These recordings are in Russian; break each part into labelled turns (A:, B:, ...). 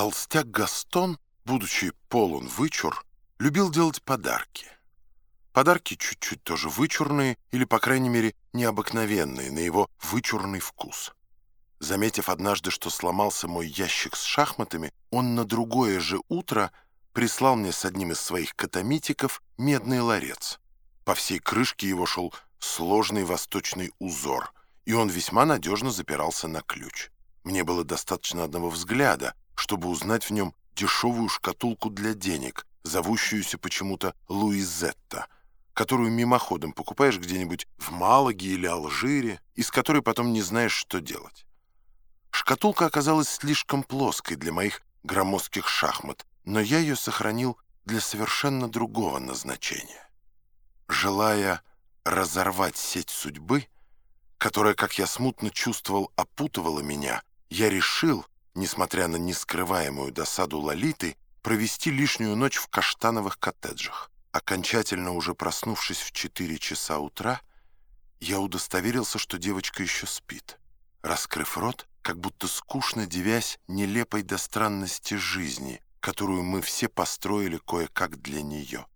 A: Толстяк Гастон, будучи полон вычур, любил делать подарки. Подарки чуть-чуть тоже вычурные или, по крайней мере, необыкновенные на его вычурный вкус. Заметив однажды, что сломался мой ящик с шахматами, он на другое же утро прислал мне с одним из своих катамитиков медный ларец. По всей крышке его шел сложный восточный узор, и он весьма надежно запирался на ключ. Мне было достаточно одного взгляда, чтобы узнать в нем дешевую шкатулку для денег, зовущуюся почему-то Луизетта, которую мимоходом покупаешь где-нибудь в Малаге или Алжире, и с которой потом не знаешь, что делать. Шкатулка оказалась слишком плоской для моих громоздких шахмат, но я ее сохранил для совершенно другого назначения. Желая разорвать сеть судьбы, которая, как я смутно чувствовал, опутывала меня, я решил, несмотря на нескрываемую досаду Лолиты, провести лишнюю ночь в каштановых коттеджах. Окончательно уже проснувшись в 4 часа утра, я удостоверился, что девочка еще спит. Раскрыв рот, как будто скучно девясь нелепой до странности жизни, которую мы все построили кое-как для нее,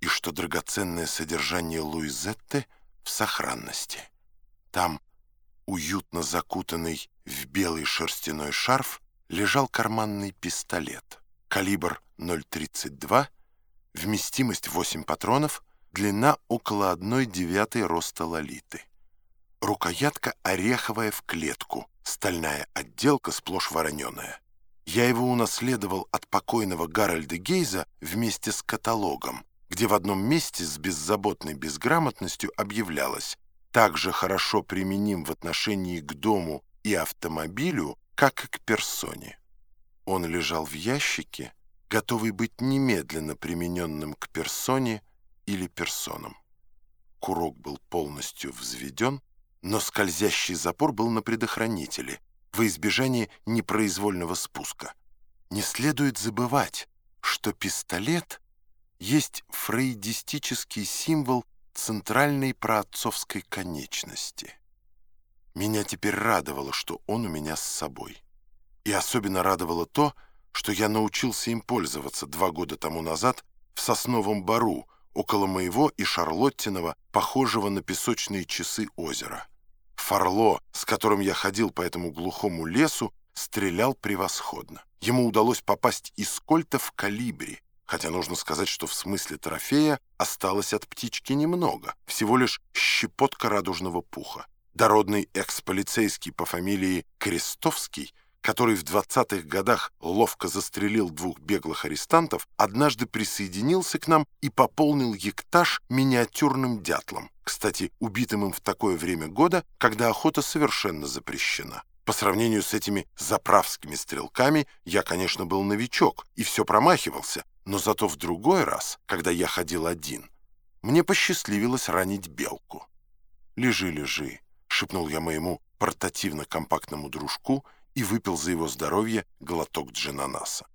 A: и что драгоценное содержание Луизетты в сохранности. Там, уютно закутанный в белый шерстяной шарф, лежал карманный пистолет. Калибр 0,32, вместимость 8 патронов, длина около 1 девятой роста лолиты. Рукоятка ореховая в клетку, стальная отделка сплошь вороненая. Я его унаследовал от покойного Гарольда Гейза вместе с каталогом, где в одном месте с беззаботной безграмотностью объявлялось «так же хорошо применим в отношении к дому и автомобилю, как и к персоне». Он лежал в ящике, готовый быть немедленно примененным к персоне или персонам. Курок был полностью взведен, но скользящий запор был на предохранителе, во избежание непроизвольного спуска. Не следует забывать, что пистолет есть фрейдистический символ центральной праотцовской конечности. Меня теперь радовало, что он у меня с собой. И особенно радовало то, что я научился им пользоваться два года тому назад в Сосновом Бару, около моего и Шарлоттиного, похожего на песочные часы озера. Фарло, с которым я ходил по этому глухому лесу, стрелял превосходно. Ему удалось попасть из кольта в калибре, хотя нужно сказать, что в смысле трофея осталось от птички немного, всего лишь щепотка радужного пуха. Дородный экс-полицейский по фамилии Крестовский — который в 20-х годах ловко застрелил двух беглых арестантов, однажды присоединился к нам и пополнил ектаж миниатюрным дятлом, кстати, убитым им в такое время года, когда охота совершенно запрещена. По сравнению с этими заправскими стрелками я, конечно, был новичок и все промахивался, но зато в другой раз, когда я ходил один, мне посчастливилось ранить белку. «Лежи, лежи», — шепнул я моему портативно-компактному дружку — и выпил за его здоровье глоток джинанаса.